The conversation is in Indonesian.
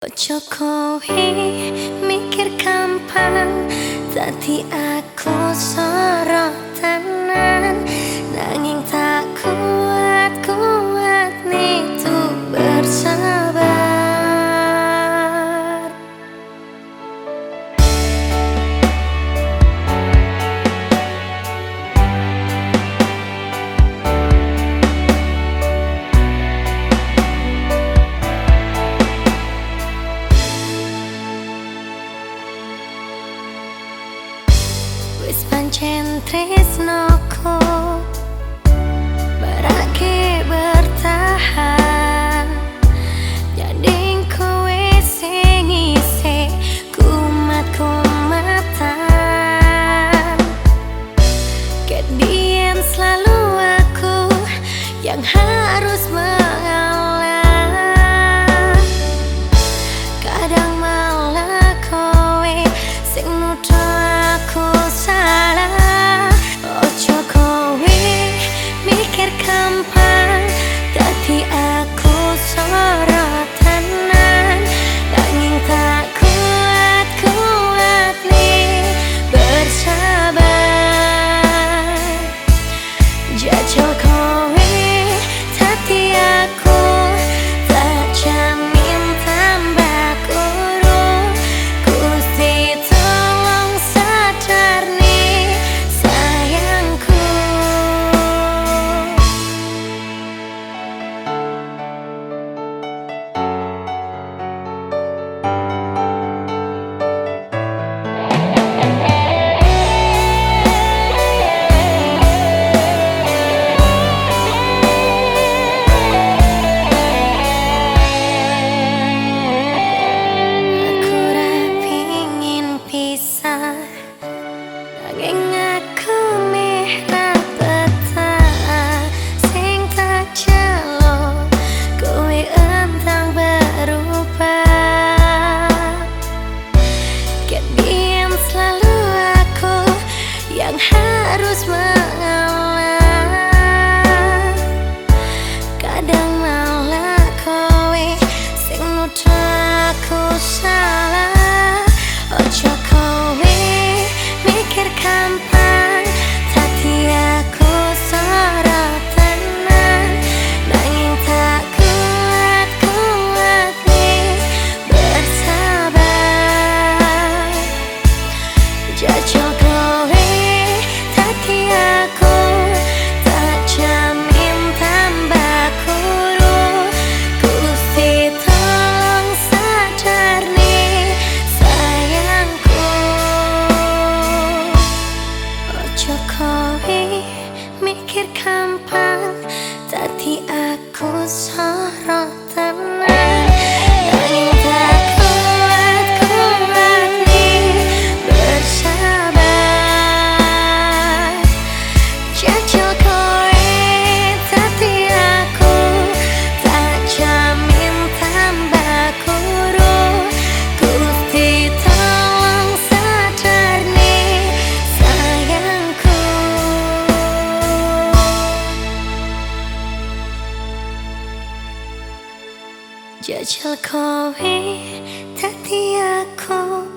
Ojo kowe mikir kampang Tadi aku sorry Wis pancen tresnoku Barake bertahan. Nyading kowe sing isi Kumat-kumatan. Kedien selalu aku Yang harus mengalami Jajal kau tiap aku.